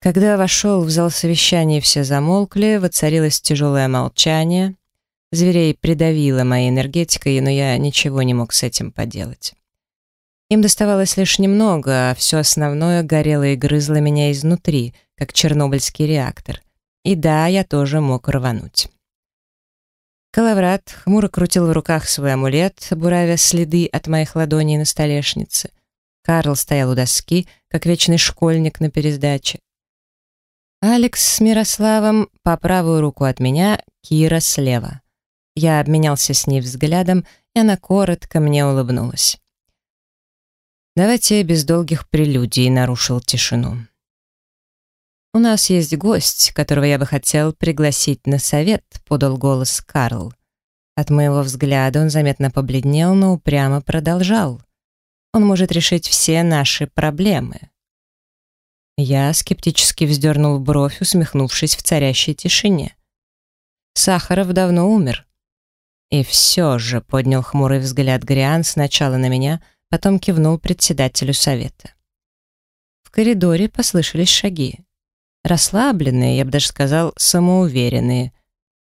Когда вошел в зал совещаний, все замолкли, воцарилось тяжелое молчание. Зверей придавило моей энергетикой, но я ничего не мог с этим поделать. Им доставалось лишь немного, а все основное горело и грызло меня изнутри, как чернобыльский реактор. И да, я тоже мог рвануть. Калаврат хмуро крутил в руках свой амулет, буравя следы от моих ладоней на столешнице. Карл стоял у доски, как вечный школьник на пересдаче. Алекс с Мирославом по правую руку от меня, Кира слева. Я обменялся с ней взглядом, и она коротко мне улыбнулась. «Давайте без долгих прелюдий», — нарушил тишину. «У нас есть гость, которого я бы хотел пригласить на совет», — подал голос Карл. От моего взгляда он заметно побледнел, но упрямо продолжал. «Он может решить все наши проблемы». Я скептически вздернул бровь, усмехнувшись в царящей тишине. Сахаров давно умер. И все же поднял хмурый взгляд Гриан сначала на меня, потом кивнул председателю совета. В коридоре послышались шаги. Расслабленные, я бы даже сказал, самоуверенные.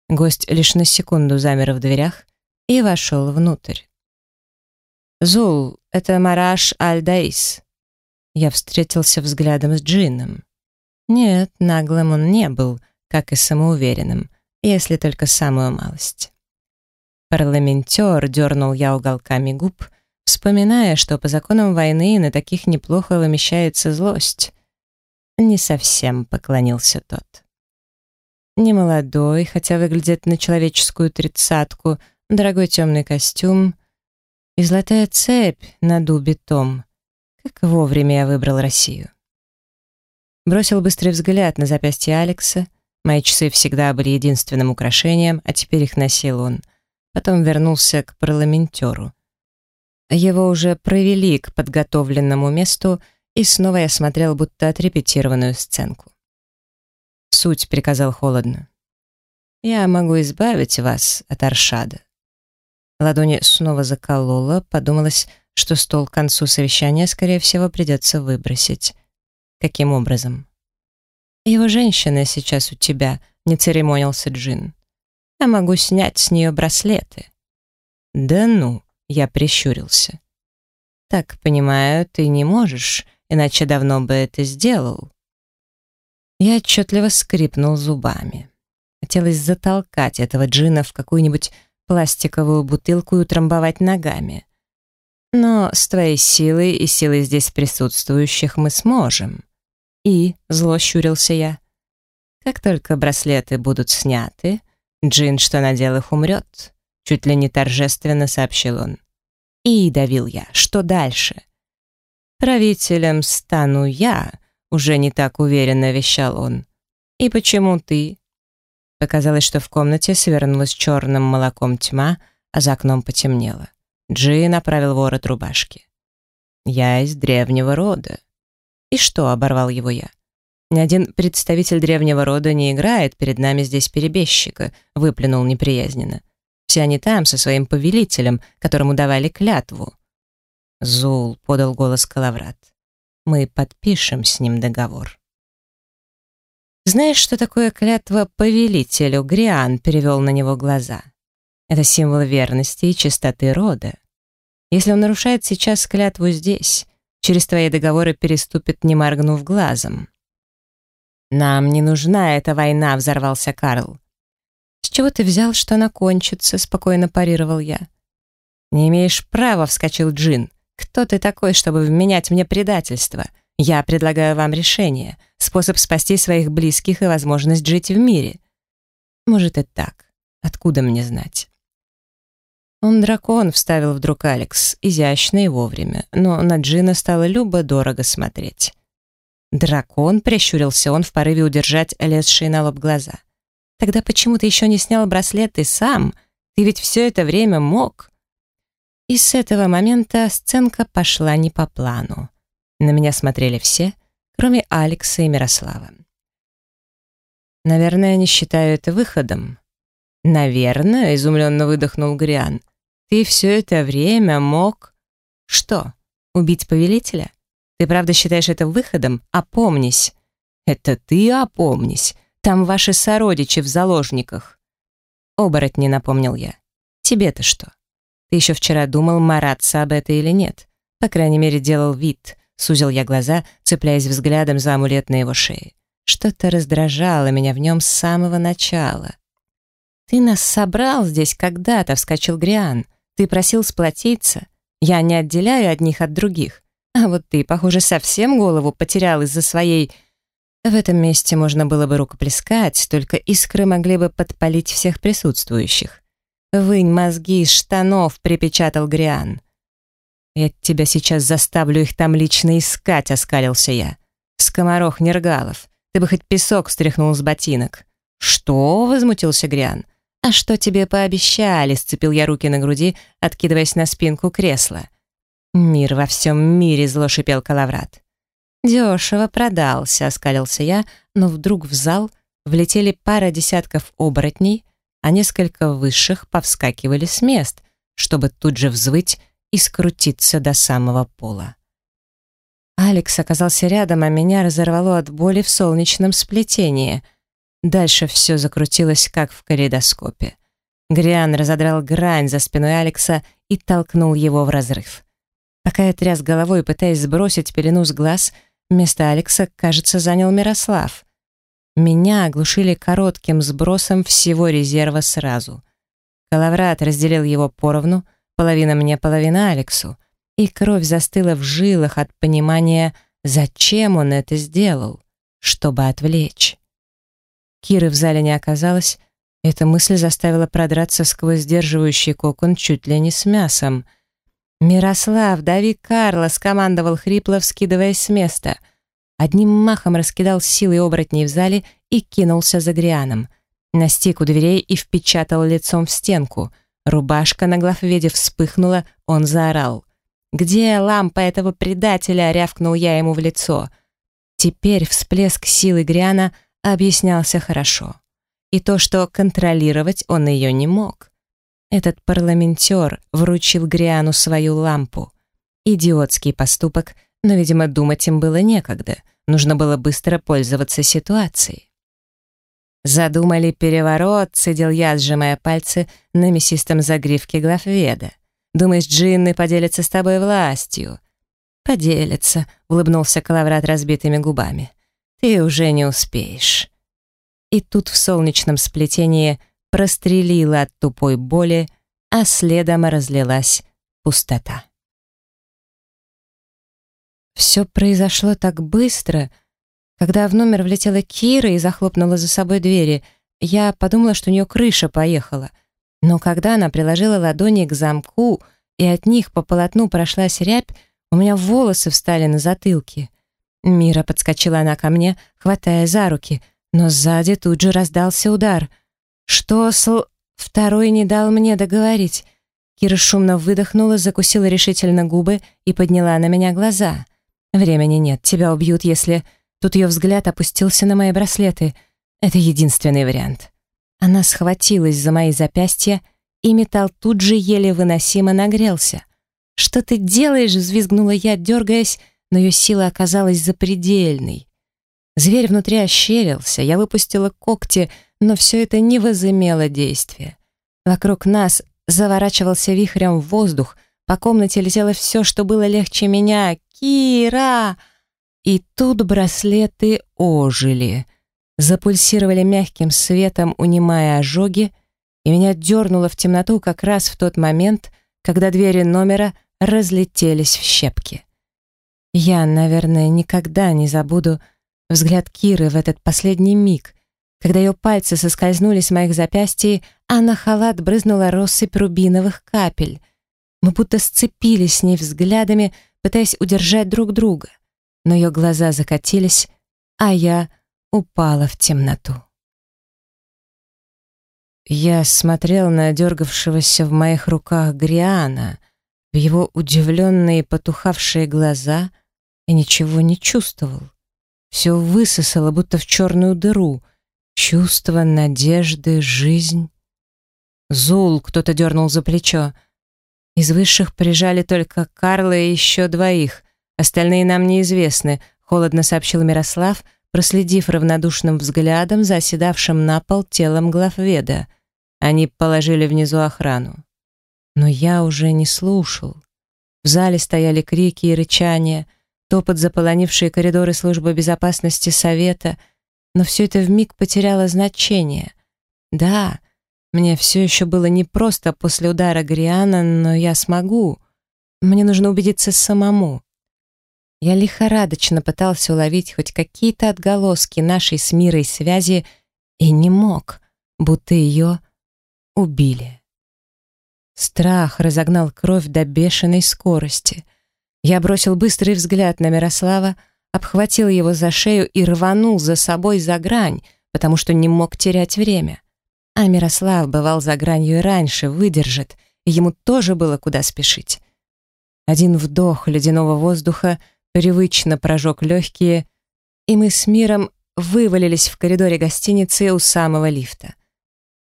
Гость лишь на секунду замер в дверях и вошел внутрь. «Зул, это Мараш Аль-Даис», я встретился взглядом с Джином. Нет, наглым он не был, как и самоуверенным, если только самую малость. Парламентер дернул я уголками губ, вспоминая, что по законам войны на таких неплохо вымещается злость. Не совсем поклонился тот. Немолодой, хотя выглядит на человеческую тридцатку, дорогой темный костюм и золотая цепь на дубе том — как вовремя я выбрал Россию. Бросил быстрый взгляд на запястье Алекса. Мои часы всегда были единственным украшением, а теперь их носил он. Потом вернулся к парламентеру. Его уже провели к подготовленному месту, и снова я смотрел будто отрепетированную сценку. «Суть», — приказал холодно. «Я могу избавить вас от Аршада». Ладони снова заколола, подумалось, что стол к концу совещания, скорее всего, придется выбросить. Каким образом? «Его женщина сейчас у тебя», — не церемонился Джин. «Я могу снять с нее браслеты». «Да ну», — я прищурился. «Так, понимаю, ты не можешь, иначе давно бы это сделал». Я отчетливо скрипнул зубами. Хотелось затолкать этого джина в какую-нибудь пластиковую бутылку и утрамбовать ногами. Но с твоей силой и силой здесь присутствующих мы сможем. И, зло щурился я, как только браслеты будут сняты, джин, что надел их, умрет. Чуть ли не торжественно сообщил он. И давил я, что дальше? Правителем стану я, уже не так уверенно вещал он. И почему ты? Показалось, что в комнате свернулась черным молоком тьма, а за окном потемнело. Джи направил ворот рубашки. «Я из древнего рода». «И что?» — оборвал его я. «Ни один представитель древнего рода не играет перед нами здесь перебежчика», — выплюнул неприязненно. «Все они там, со своим повелителем, которому давали клятву». «Зул», — подал голос Калаврат. «Мы подпишем с ним договор». «Знаешь, что такое клятва повелителю?» Гриан перевел на него глаза. «Это символ верности и чистоты рода. Если он нарушает сейчас клятву здесь, через твои договоры переступит, не моргнув глазом». «Нам не нужна эта война», — взорвался Карл. «С чего ты взял, что она кончится?» — спокойно парировал я. «Не имеешь права», — вскочил Джин. «Кто ты такой, чтобы вменять мне предательство? Я предлагаю вам решение, способ спасти своих близких и возможность жить в мире». «Может и так. Откуда мне знать?» «Он дракон», — вставил вдруг Алекс, изящно и вовремя, но на Джина стало любо-дорого смотреть. «Дракон?» — прищурился он в порыве удержать лезшие на лоб глаза. «Тогда почему ты еще не снял браслет и сам? Ты ведь все это время мог». И с этого момента сценка пошла не по плану. На меня смотрели все, кроме Алекса и Мирослава. «Наверное, не считаю это выходом». «Наверное», — изумленно выдохнул Гриан. Ты все это время мог... Что, убить повелителя? Ты правда считаешь это выходом? Опомнись. «Это ты опомнись. Там ваши сородичи в заложниках». «Оборотни», — напомнил я. «Тебе-то что? Ты еще вчера думал, мараться об это или нет. По крайней мере, делал вид». Сузил я глаза, цепляясь взглядом за амулет на его шее. Что-то раздражало меня в нем с самого начала. «Ты нас собрал здесь когда-то», — вскочил Гриан. «Ты просил сплотиться. Я не отделяю одних от других. А вот ты, похоже, совсем голову потерял из-за своей...» В этом месте можно было бы рукоплескать, только искры могли бы подпалить всех присутствующих. «Вынь мозги из штанов», — припечатал Гриан. «Я тебя сейчас заставлю их там лично искать», — оскалился я. «Скоморох Нергалов, ты бы хоть песок стряхнул с ботинок». «Что?» — возмутился Гриан. «А что тебе пообещали?» — сцепил я руки на груди, откидываясь на спинку кресла. «Мир во всем мире!» — зло шипел Калаврат. «Дешево продался», — оскалился я, но вдруг в зал влетели пара десятков оборотней, а несколько высших повскакивали с мест, чтобы тут же взвыть и скрутиться до самого пола. Алекс оказался рядом, а меня разорвало от боли в солнечном сплетении. Дальше все закрутилось, как в калейдоскопе. Гриан разодрал грань за спиной Алекса и толкнул его в разрыв. Пока я тряс головой, пытаясь сбросить пелену с глаз, место Алекса, кажется, занял Мирослав. Меня оглушили коротким сбросом всего резерва сразу. Калаврат разделил его поровну, Половина мне, половина Алексу. И кровь застыла в жилах от понимания, зачем он это сделал, чтобы отвлечь. Киры в зале не оказалось, эта мысль заставила продраться сквозь сдерживающий кокон чуть ли не с мясом. «Мирослав, дави Карла!» — скомандовал хрипло, вскидываясь с места. Одним махом раскидал силы оборотней в зале и кинулся за Грианом. Настиг у дверей и впечатал лицом в стенку — Рубашка на главведе вспыхнула, он заорал. «Где лампа этого предателя?» — рявкнул я ему в лицо. Теперь всплеск силы Гриана объяснялся хорошо. И то, что контролировать он ее не мог. Этот парламентер вручил Гриану свою лампу. Идиотский поступок, но, видимо, думать им было некогда. Нужно было быстро пользоваться ситуацией. «Задумали переворот», — цедил я, сжимая пальцы на мясистом загривке главведа. «Думаешь, джинны поделятся с тобой властью?» «Поделятся», — улыбнулся Калаврат разбитыми губами. «Ты уже не успеешь». И тут в солнечном сплетении прострелила от тупой боли, а следом разлилась пустота. Все произошло так быстро — когда в номер влетела Кира и захлопнула за собой двери, я подумала, что у нее крыша поехала. Но когда она приложила ладони к замку, и от них по полотну прошлась рябь, у меня волосы встали на затылке. Мира подскочила она ко мне, хватая за руки, но сзади тут же раздался удар. «Что, сл...» Второй не дал мне договорить. Кира шумно выдохнула, закусила решительно губы и подняла на меня глаза. «Времени нет, тебя убьют, если...» Тут ее взгляд опустился на мои браслеты. Это единственный вариант. Она схватилась за мои запястья, и металл тут же еле выносимо нагрелся. «Что ты делаешь?» — взвизгнула я, дергаясь, но ее сила оказалась запредельной. Зверь внутри ощерился, я выпустила когти, но все это не возымело действия. Вокруг нас заворачивался вихрем воздух, по комнате летело все, что было легче меня. «Кира!» И тут браслеты ожили, запульсировали мягким светом, унимая ожоги, и меня дернуло в темноту как раз в тот момент, когда двери номера разлетелись в щепки. Я, наверное, никогда не забуду взгляд Киры в этот последний миг, когда ее пальцы соскользнули с моих запястий, а на халат брызнула россыпь рубиновых капель. Мы будто сцепились с ней взглядами, пытаясь удержать друг друга но ее глаза закатились, а я упала в темноту. Я смотрел на дергавшегося в моих руках Гриана, в его удивленные потухавшие глаза и ничего не чувствовал. Все высосало, будто в черную дыру. Чувство, надежды, жизнь. Зул кто-то дернул за плечо. Из высших прижали только Карла и еще двоих. Остальные нам неизвестны», — холодно сообщил Мирослав, проследив равнодушным взглядом за оседавшим на пол телом главведа. Они положили внизу охрану. Но я уже не слушал. В зале стояли крики и рычания, топот заполонившие коридоры службы безопасности совета, но все это вмиг потеряло значение. Да, мне все еще было не просто после удара Гриана, но я смогу. Мне нужно убедиться самому. Я лихорадочно пытался уловить хоть какие-то отголоски нашей с мирой связи и не мог, будто ее убили. Страх разогнал кровь до бешеной скорости. Я бросил быстрый взгляд на Мирослава, обхватил его за шею и рванул за собой за грань, потому что не мог терять время. А Мирослав бывал за гранью и раньше, выдержит, и ему тоже было куда спешить. Один вдох ледяного воздуха привычно прожег легкие, и мы с миром вывалились в коридоре гостиницы у самого лифта.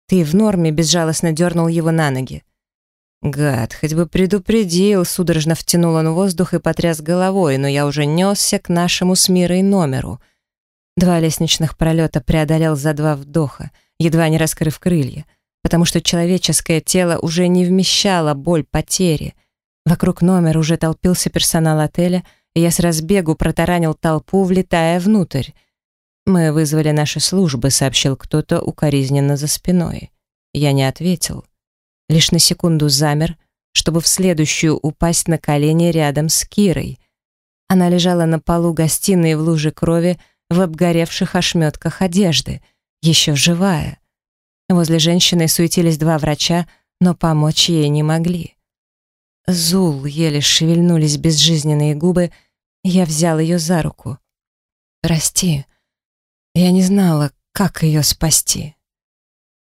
Ты в норме безжалостно дернул его на ноги. Гад, хоть бы предупредил, судорожно втянул он воздух и потряс головой, но я уже несся к нашему с мирой номеру. Два лестничных пролета преодолел за два вдоха, едва не раскрыв крылья, потому что человеческое тело уже не вмещало боль потери. Вокруг номера уже толпился персонал отеля, и я с разбегу протаранил толпу, влетая внутрь. «Мы вызвали наши службы», — сообщил кто-то укоризненно за спиной. Я не ответил лишь на секунду замер, чтобы в следующую упасть на колени рядом с Кирой. Она лежала на полу гостиной в луже крови в обгоревших ошметках одежды, еще живая. Возле женщины суетились два врача, но помочь ей не могли. Зул еле шевельнулись безжизненные губы, я взял ее за руку. «Прости, я не знала, как ее спасти».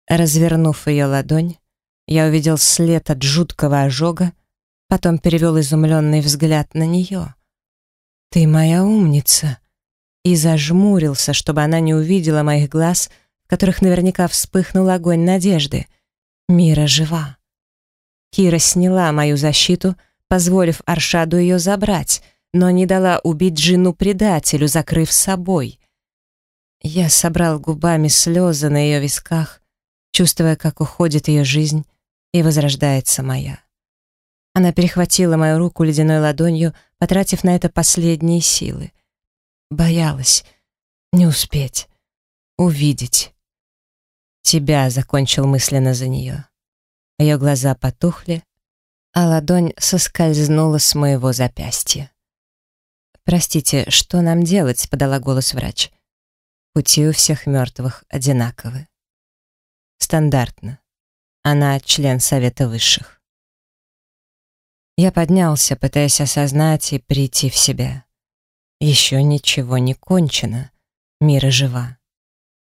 Развернув ее ладонь, я увидел след от жуткого ожога, потом перевел изумленный взгляд на нее. «Ты моя умница!» И зажмурился, чтобы она не увидела моих глаз, в которых наверняка вспыхнул огонь надежды. Мира жива. Кира сняла мою защиту, позволив Аршаду ее забрать, но не дала убить жену предателю, закрыв собой. Я собрал губами слезы на ее висках, чувствуя, как уходит ее жизнь, и возрождается моя. Она перехватила мою руку ледяной ладонью, потратив на это последние силы. Боялась не успеть, увидеть. Тебя закончил мысленно за нее. Ее глаза потухли, а ладонь соскользнула с моего запястья. «Простите, что нам делать?» — подала голос врач. «Пути у всех мертвых одинаковы». «Стандартно. Она член Совета Высших. Я поднялся, пытаясь осознать и прийти в себя. Еще ничего не кончено. Мира жива.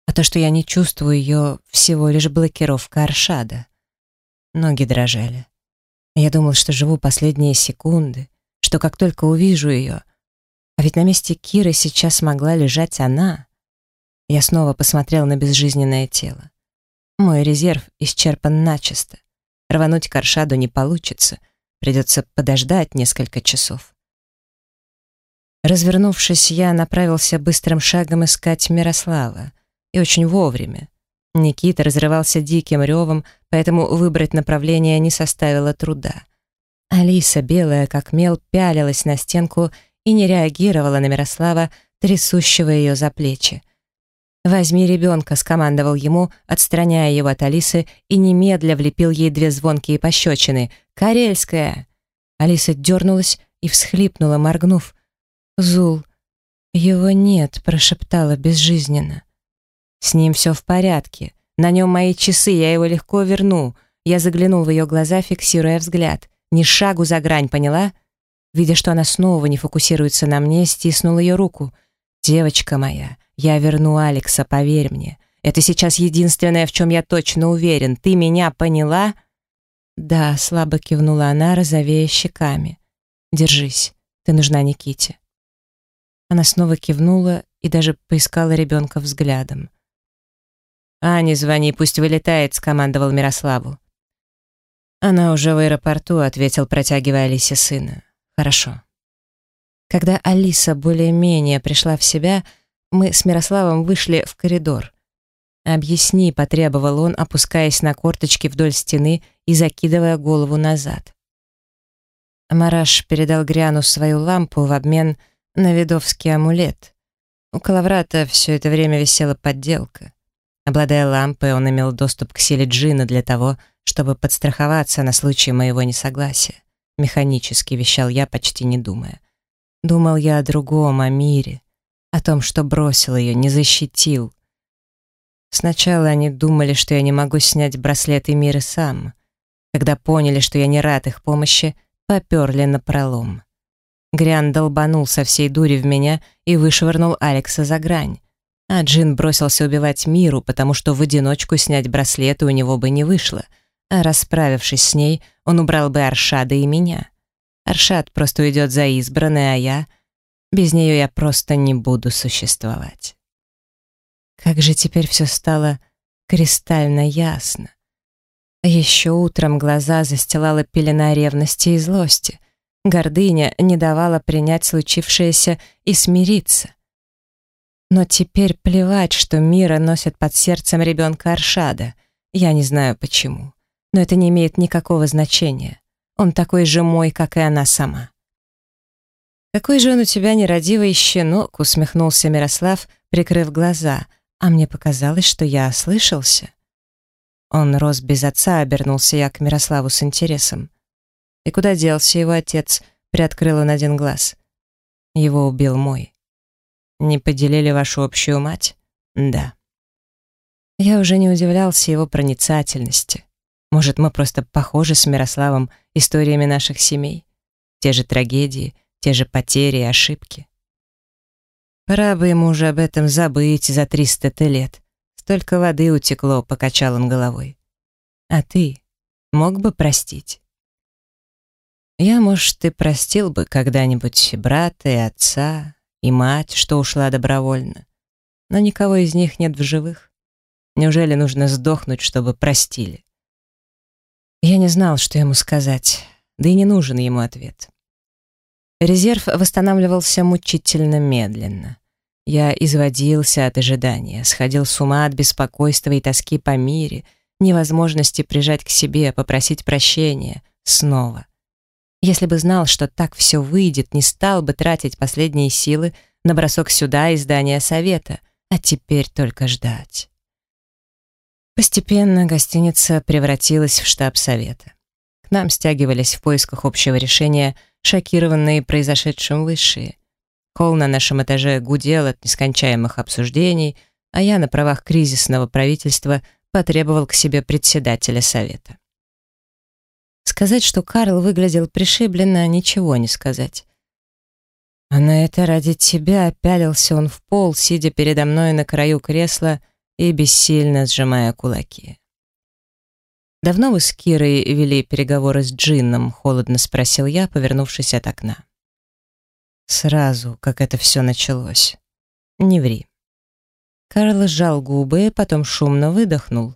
А то, что я не чувствую ее, всего лишь блокировка Аршада. Ноги дрожали. Я думал, что живу последние секунды, что как только увижу ее... А ведь на месте Киры сейчас могла лежать она. Я снова посмотрел на безжизненное тело. Мой резерв исчерпан начисто. Рвануть к Аршаду не получится. Придется подождать несколько часов. Развернувшись, я направился быстрым шагом искать Мирослава. И очень вовремя. Никита разрывался диким ревом, поэтому выбрать направление не составило труда. Алиса, белая как мел, пялилась на стенку и не реагировала на Мирослава, трясущего ее за плечи. «Возьми ребенка», — скомандовал ему, отстраняя его от Алисы, и немедля влепил ей две звонкие пощечины. «Карельская!» Алиса дернулась и всхлипнула, моргнув. «Зул, его нет», — прошептала безжизненно. «С ним все в порядке. На нем мои часы, я его легко верну». Я заглянул в ее глаза, фиксируя взгляд. «Ни шагу за грань, поняла?» Видя, что она снова не фокусируется на мне, стиснул ее руку. «Девочка моя, я верну Алекса, поверь мне. Это сейчас единственное, в чем я точно уверен. Ты меня поняла?» «Да», — слабо кивнула она, розовея щеками. «Держись, ты нужна Никите». Она снова кивнула и даже поискала ребенка взглядом. «Ане звони, пусть вылетает», — скомандовал Мирославу. «Она уже в аэропорту», — ответил, протягивая Алисе сына. «Хорошо». Когда Алиса более-менее пришла в себя, Мы с Мирославом вышли в коридор. «Объясни», — потребовал он, опускаясь на корточки вдоль стены и закидывая голову назад. Мараш передал Гриану свою лампу в обмен на видовский амулет. У Калаврата все это время висела подделка. Обладая лампой, он имел доступ к силе джина для того, чтобы подстраховаться на случай моего несогласия. Механически вещал я, почти не думая. Думал я о другом, о мире, о том, что бросил ее, не защитил. Сначала они думали, что я не могу снять браслеты мира сам. Когда поняли, что я не рад их помощи, поперли на пролом. Грян долбанул со всей дури в меня и вышвырнул Алекса за грань. А Джин бросился убивать миру, потому что в одиночку снять браслеты у него бы не вышло. А расправившись с ней, он убрал бы Аршада и меня. Аршад просто уйдет за избранной, а я... Без нее я просто не буду существовать. Как же теперь все стало кристально ясно. Еще утром глаза застилала пелена ревности и злости. Гордыня не давала принять случившееся и смириться. Но теперь плевать, что Мира носит под сердцем ребенка Аршада. Я не знаю почему. Но это не имеет никакого значения. Он такой же мой, как и она сама. «Какой же он у тебя нерадивый щенок», — усмехнулся Мирослав, прикрыв глаза, а мне показалось, что я ослышался. Он рос без отца, обернулся я к Мирославу с интересом. «И куда делся его отец?» — приоткрыл он один глаз. «Его убил мой». «Не поделили вашу общую мать?» «Да». Я уже не удивлялся его проницательности. Может, мы просто похожи с Мирославом историями наших семей? Те же трагедии, те же потери и ошибки. Пора бы ему уже об этом забыть за триста лет. Столько воды утекло, покачал он головой. А ты мог бы простить? Я, может, и простил бы когда-нибудь брата и отца, и мать, что ушла добровольно. Но никого из них нет в живых. Неужели нужно сдохнуть, чтобы простили? Я не знал, что ему сказать, да и не нужен ему ответ. Резерв восстанавливался мучительно медленно. Я изводился от ожидания, сходил с ума от беспокойства и тоски по мире, невозможности прижать к себе, попросить прощения. Снова. Если бы знал, что так все выйдет, не стал бы тратить последние силы на бросок сюда из здания совета, а теперь только ждать. Постепенно гостиница превратилась в штаб совета. К нам стягивались в поисках общего решения шокированные произошедшим высшие. Холл на нашем этаже гудел от нескончаемых обсуждений, а я на правах кризисного правительства потребовал к себе председателя совета. Сказать, что Карл выглядел пришибленно, ничего не сказать. А на это ради тебя опялился он в пол, сидя передо мной на краю кресла и бессильно сжимая кулаки. «Давно вы с Кирой вели переговоры с Джинном?» — холодно спросил я, повернувшись от окна. «Сразу, как это все началось. Не ври». Карл сжал губы, потом шумно выдохнул.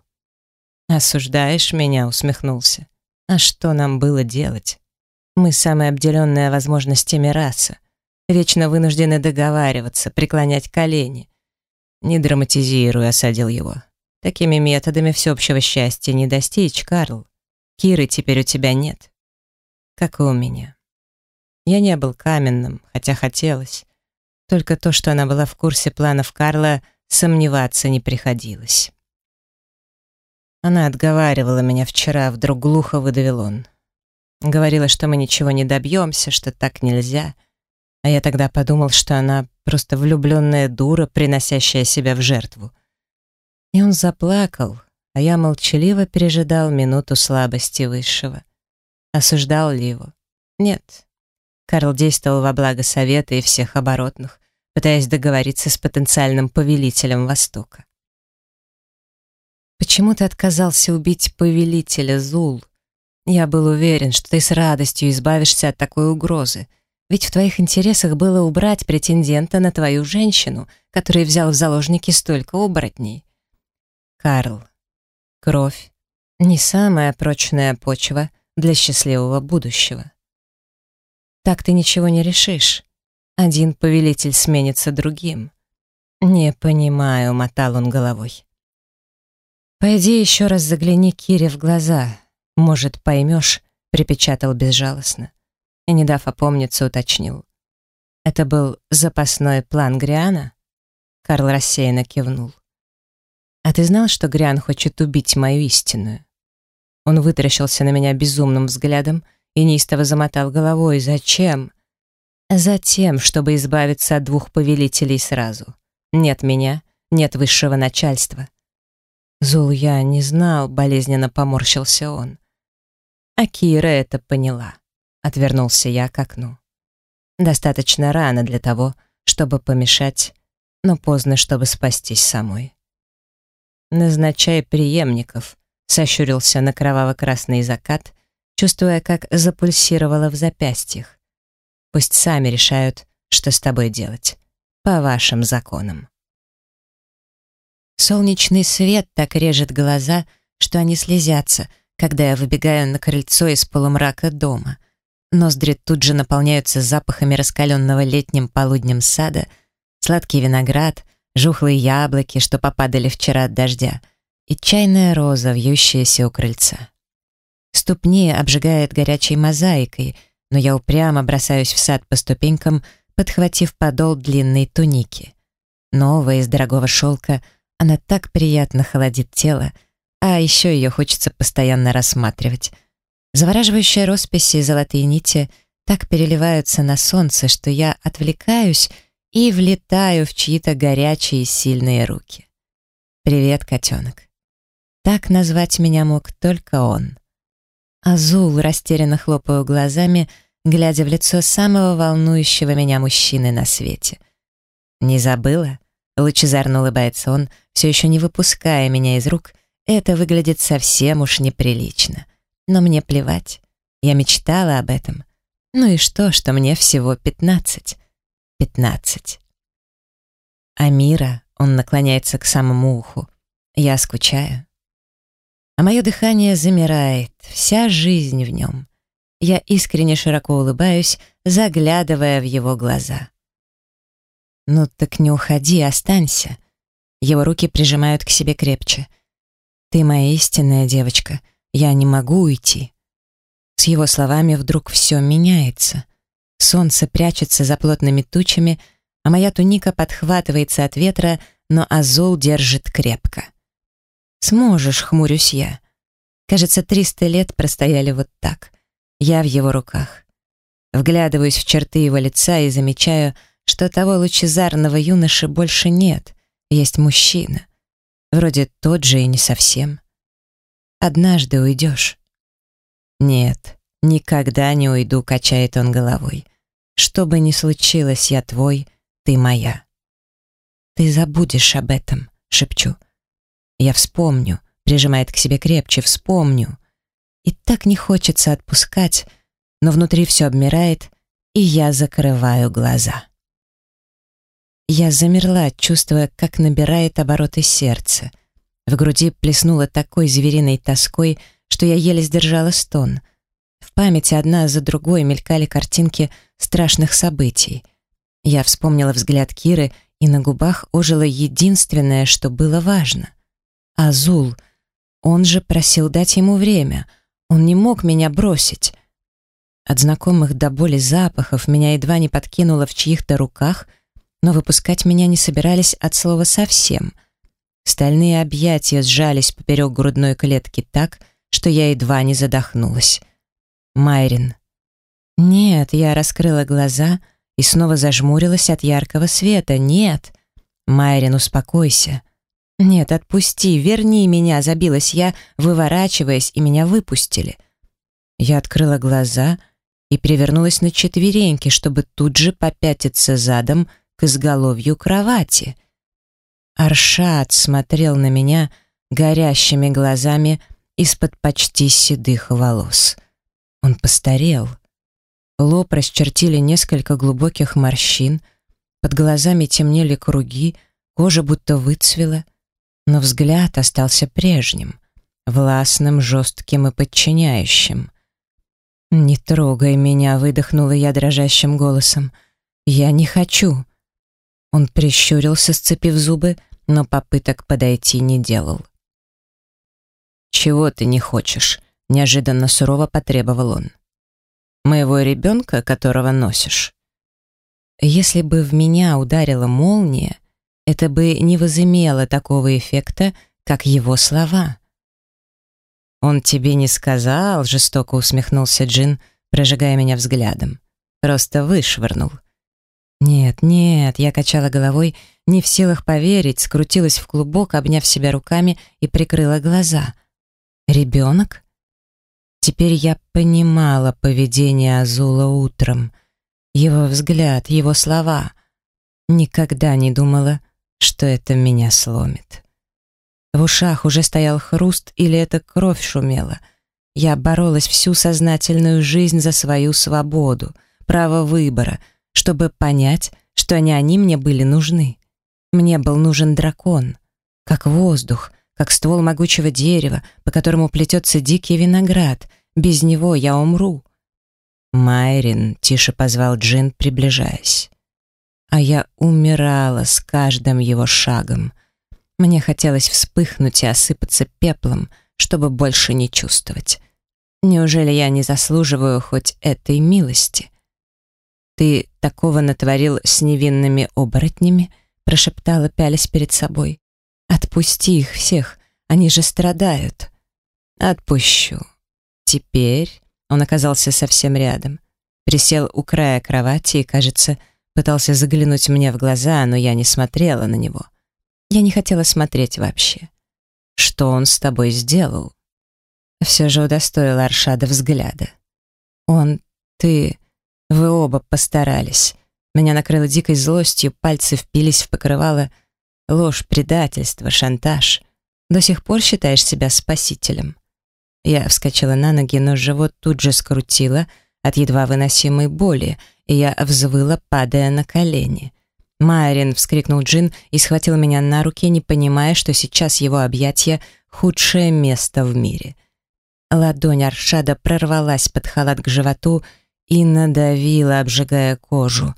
«Осуждаешь меня?» — усмехнулся. «А что нам было делать? Мы самая обделенная возможностями раса. Вечно вынуждены договариваться, преклонять колени, «Не драматизируй», — осадил его. «Такими методами всеобщего счастья не достичь, Карл. Киры теперь у тебя нет. Как и у меня. Я не был каменным, хотя хотелось. Только то, что она была в курсе планов Карла, сомневаться не приходилось. Она отговаривала меня вчера, вдруг глухо выдавил он. Говорила, что мы ничего не добьемся, что так нельзя. А я тогда подумал, что она просто влюбленная дура, приносящая себя в жертву. И он заплакал, а я молчаливо пережидал минуту слабости Высшего. Осуждал ли его? Нет. Карл действовал во благо Совета и всех оборотных, пытаясь договориться с потенциальным повелителем Востока. «Почему ты отказался убить повелителя, Зул? Я был уверен, что ты с радостью избавишься от такой угрозы», ведь в твоих интересах было убрать претендента на твою женщину, который взял в заложники столько оборотней. Карл. Кровь — не самая прочная почва для счастливого будущего. Так ты ничего не решишь. Один повелитель сменится другим. «Не понимаю», — мотал он головой. «Пойди еще раз загляни Кире в глаза. Может, поймешь», — припечатал безжалостно. И, не дав опомниться, уточнил. «Это был запасной план Гриана?» Карл рассеянно кивнул. «А ты знал, что Гриан хочет убить мою истинную?» Он вытаращился на меня безумным взглядом и неистово замотал головой. «Зачем?» «Затем, чтобы избавиться от двух повелителей сразу. Нет меня, нет высшего начальства. Зул, я не знал, болезненно поморщился он. А Кира это поняла. Отвернулся я к окну. Достаточно рано для того, чтобы помешать, но поздно, чтобы спастись самой. «Назначай преемников», — сощурился на кроваво-красный закат, чувствуя, как запульсировало в запястьях. «Пусть сами решают, что с тобой делать по вашим законам. Солнечный свет так режет глаза, что они слезятся, когда я выбегаю на крыльцо из полумрака дома. Ноздри тут же наполняются запахами раскаленного летним полуднем сада, сладкий виноград, жухлые яблоки, что попадали вчера от дождя, и чайная роза, вьющаяся у крыльца. Ступни обжигает горячей мозаикой, но я упрямо бросаюсь в сад по ступенькам, подхватив подол длинной туники. Новая из дорогого шелка, она так приятно холодит тело, а еще ее хочется постоянно рассматривать. Завораживающая росписи и золотые нити так переливаются на солнце, что я отвлекаюсь и влетаю в чьи-то горячие сильные руки. «Привет, котенок». Так назвать меня мог только он. Азул, растерянно хлопаю глазами, — глядя в лицо самого волнующего меня мужчины на свете. «Не забыла?» — лучезарно улыбается он, все еще не выпуская меня из рук. «Это выглядит совсем уж неприлично. Но мне плевать. Я мечтала об этом. Ну и что, что мне всего пятнадцать? Пятнадцать». Амира, он наклоняется к самому уху. Я скучаю. А мое дыхание замирает, вся жизнь в нем. Я искренне широко улыбаюсь, заглядывая в его глаза. «Ну так не уходи, останься». Его руки прижимают к себе крепче. «Ты моя истинная девочка, я не могу уйти». С его словами вдруг все меняется. Солнце прячется за плотными тучами, а моя туника подхватывается от ветра, но Азул держит крепко. «Сможешь», — хмурюсь я. Кажется, триста лет простояли вот так. Я в его руках. Вглядываюсь в черты его лица и замечаю, что того лучезарного юноши больше нет. Есть мужчина. Вроде тот же и не совсем. Однажды уйдешь. Нет, никогда не уйду, качает он головой. Что бы ни случилось, я твой, ты моя. Ты забудешь об этом, шепчу. Я вспомню, прижимает к себе крепче, вспомню. И так не хочется отпускать, но внутри все обмирает, и я закрываю глаза. Я замерла, чувствуя, как набирает обороты сердце. В груди плеснуло такой звериной тоской, что я еле сдержала стон. В памяти одна за другой мелькали картинки страшных событий. Я вспомнила взгляд Киры, и на губах ожило единственное, что было важно. Азул. Он же просил дать ему время — он не мог меня бросить. От знакомых до боли запахов меня едва не подкинуло в чьих-то руках, но выпускать меня не собирались от слова совсем. Стальные объятия сжались поперек грудной клетки так, что я едва не задохнулась. Майрин. Нет, я раскрыла глаза и снова зажмурилась от яркого света. Нет. Майрин, успокойся. «Нет, отпусти, верни меня!» — забилась я, выворачиваясь, и меня выпустили. Я открыла глаза и перевернулась на четвереньки, чтобы тут же попятиться задом к изголовью кровати. Аршат смотрел на меня горящими глазами из-под почти седых волос. Он постарел. Лоб расчертили несколько глубоких морщин, под глазами темнели круги, кожа будто выцвела — но взгляд остался прежним, властным, жестким и подчиняющим. «Не трогай меня», — выдохнула я дрожащим голосом. «Я не хочу». Он прищурился, сцепив зубы, но попыток подойти не делал. «Чего ты не хочешь?» — неожиданно сурово потребовал он. «Моего ребенка, которого носишь?» Если бы в меня ударила молния, это бы не возымело такого эффекта, как его слова. «Он тебе не сказал?» — жестоко усмехнулся Джин, прожигая меня взглядом. «Просто вышвырнул». «Нет, нет», — я качала головой, не в силах поверить, скрутилась в клубок, обняв себя руками и прикрыла глаза. «Ребенок?» Теперь я понимала поведение Азула утром. Его взгляд, его слова. Никогда не думала, что это меня сломит. В ушах уже стоял хруст или это кровь шумела. Я боролась всю сознательную жизнь за свою свободу, право выбора, чтобы понять, что не они мне были нужны. Мне был нужен дракон, как воздух, как ствол могучего дерева, по которому плетется дикий виноград. Без него я умру. «Майрин», — тише позвал Джин, приближаясь. А я умирала с каждым его шагом — мне хотелось вспыхнуть и осыпаться пеплом, чтобы больше не чувствовать. Неужели я не заслуживаю хоть этой милости? «Ты такого натворил с невинными оборотнями?» прошептала, пялясь перед собой. «Отпусти их всех, они же страдают». «Отпущу». Теперь он оказался совсем рядом. Присел у края кровати и, кажется, пытался заглянуть мне в глаза, но я не смотрела на него. Я не хотела смотреть вообще. Что он с тобой сделал? Все же удостоил Аршада взгляда. Он, ты, вы оба постарались. Меня накрыло дикой злостью, пальцы впились в покрывало. Ложь, предательство, шантаж. До сих пор считаешь себя спасителем? Я вскочила на ноги, но живот тут же скрутило от едва выносимой боли, и я взвыла, падая на колени. «Майрин!» — вскрикнул Джин и схватил меня на руки, не понимая, что сейчас его объятия — худшее место в мире. Ладонь Аршада прорвалась под халат к животу и надавила, обжигая кожу.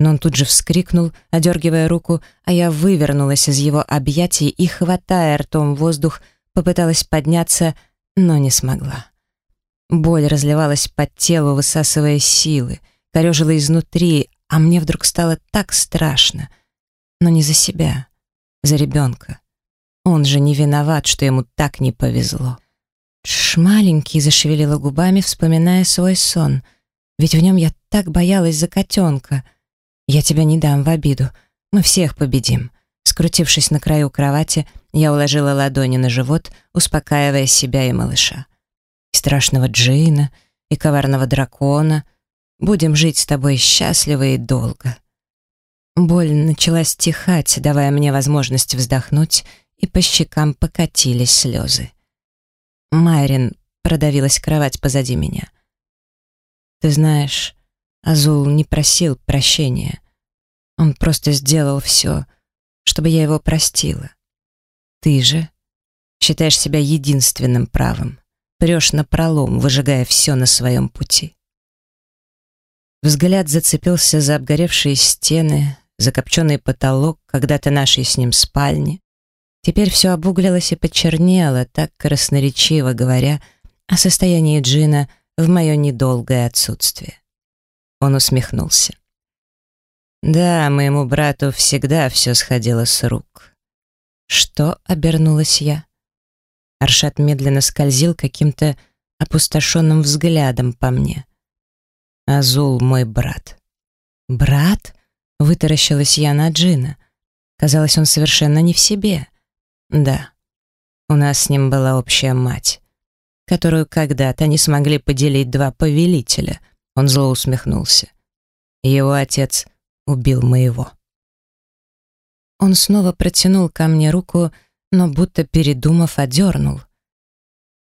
Но он тут же вскрикнул, одергивая руку, а я вывернулась из его объятий и, хватая ртом воздух, попыталась подняться, но не смогла. Боль разливалась по телу, высасывая силы, корежила изнутри, а мне вдруг стало так страшно. Но не за себя, за ребенка. Он же не виноват, что ему так не повезло. Тш, маленький, зашевелила губами, вспоминая свой сон. Ведь в нем я так боялась за котенка. Я тебя не дам в обиду. Мы всех победим. Скрутившись на краю кровати, я уложила ладони на живот, успокаивая себя и малыша. И страшного джина, и коварного дракона, Будем жить с тобой счастливо и долго». Боль начала стихать, давая мне возможность вздохнуть, и по щекам покатились слезы. Майрин продавилась кровать позади меня. «Ты знаешь, Азул не просил прощения. Он просто сделал все, чтобы я его простила. Ты же считаешь себя единственным правым, прешь напролом, выжигая все на своем пути. Взгляд зацепился за обгоревшие стены, закопченный потолок когда-то нашей с ним спальни. Теперь все обуглилось и почернело, так красноречиво говоря о состоянии Джина в мое недолгое отсутствие. Он усмехнулся. «Да, моему брату всегда все сходило с рук». «Что?» — обернулась я. Аршат медленно скользил каким-то опустошенным взглядом по мне. Азул мой брат». «Брат?» — вытаращилась я на Джина. Казалось, он совершенно не в себе. «Да, у нас с ним была общая мать, которую когда-то не смогли поделить два повелителя». Он зло усмехнулся. Его отец убил моего. Он снова протянул ко мне руку, но будто передумав, одернул —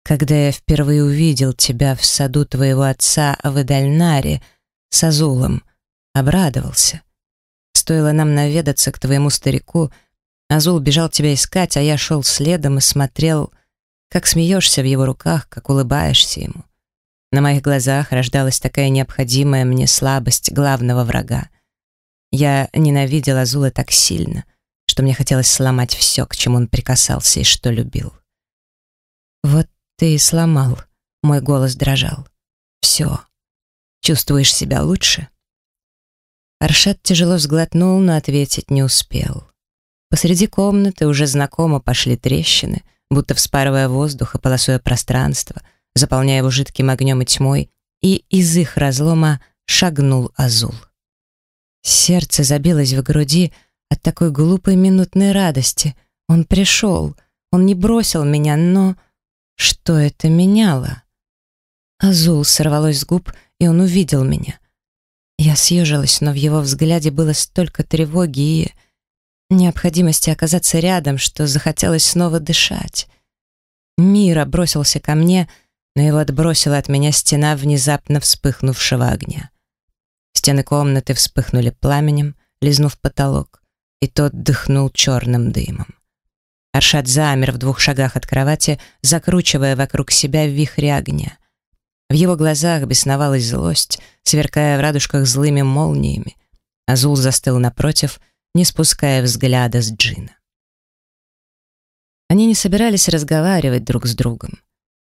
когда я впервые увидел тебя в саду твоего отца в Эдальнаре с Азулом, обрадовался. Стоило нам наведаться к твоему старику, Азул бежал тебя искать, а я шел следом и смотрел, как смеешься в его руках, как улыбаешься ему. На моих глазах рождалась такая необходимая мне слабость главного врага. Я ненавидел Азула так сильно, что мне хотелось сломать все, к чему он прикасался и что любил. «Вот ты и сломал», — мой голос дрожал. «Все. Чувствуешь себя лучше?» Аршат тяжело сглотнул, но ответить не успел. Посреди комнаты уже знакомо пошли трещины, будто вспарывая воздух и полосуя пространство, заполняя его жидким огнем и тьмой, и из их разлома шагнул Азул. Сердце забилось в груди от такой глупой минутной радости. Он пришел, он не бросил меня, но... Что это меняло? Азул сорвалось с губ, и он увидел меня. Я съежилась, но в его взгляде было столько тревоги и необходимости оказаться рядом, что захотелось снова дышать. Мира бросился ко мне, но его отбросила от меня стена внезапно вспыхнувшего огня. Стены комнаты вспыхнули пламенем, лизнув потолок, и тот дыхнул черным дымом. Аршат замер в двух шагах от кровати, закручивая вокруг себя вихри огня. В его глазах бесновалась злость, сверкая в радужках злыми молниями. Азул застыл напротив, не спуская взгляда с Джина. Они не собирались разговаривать друг с другом.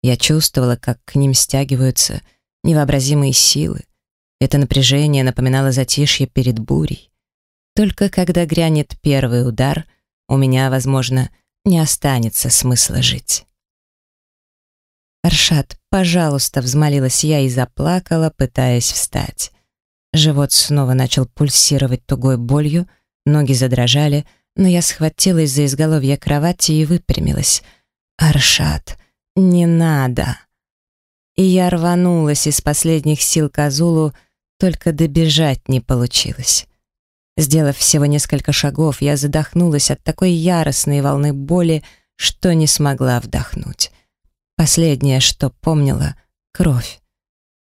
Я чувствовала, как к ним стягиваются невообразимые силы. Это напряжение напоминало затишье перед бурей. Только когда грянет первый удар, у меня, возможно, не останется смысла жить. «Аршат, пожалуйста», — взмолилась я и заплакала, пытаясь встать. Живот снова начал пульсировать тугой болью, ноги задрожали, но я схватилась за изголовье кровати и выпрямилась. «Аршат, не надо!» И я рванулась из последних сил к Азулу, только добежать не получилось. Сделав всего несколько шагов, я задохнулась от такой яростной волны боли, что не смогла вдохнуть. Последнее, что помнила — кровь.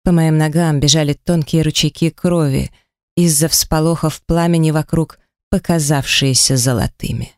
По моим ногам бежали тонкие ручейки крови, из-за всполохов пламени вокруг показавшиеся золотыми.